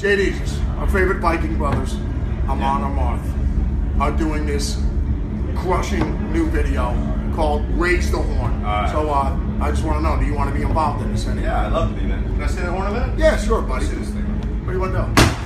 JD's, our favorite Viking brothers, Amon Amarth, are doing this crushing new video called Raise the Horn. Right. So uh, I just want to know, do you want to be involved in this? anyway? Yeah, I'd love to be, man. Can I say the horn of it? Yeah, sure, buddy. See this thing. What do you want to know?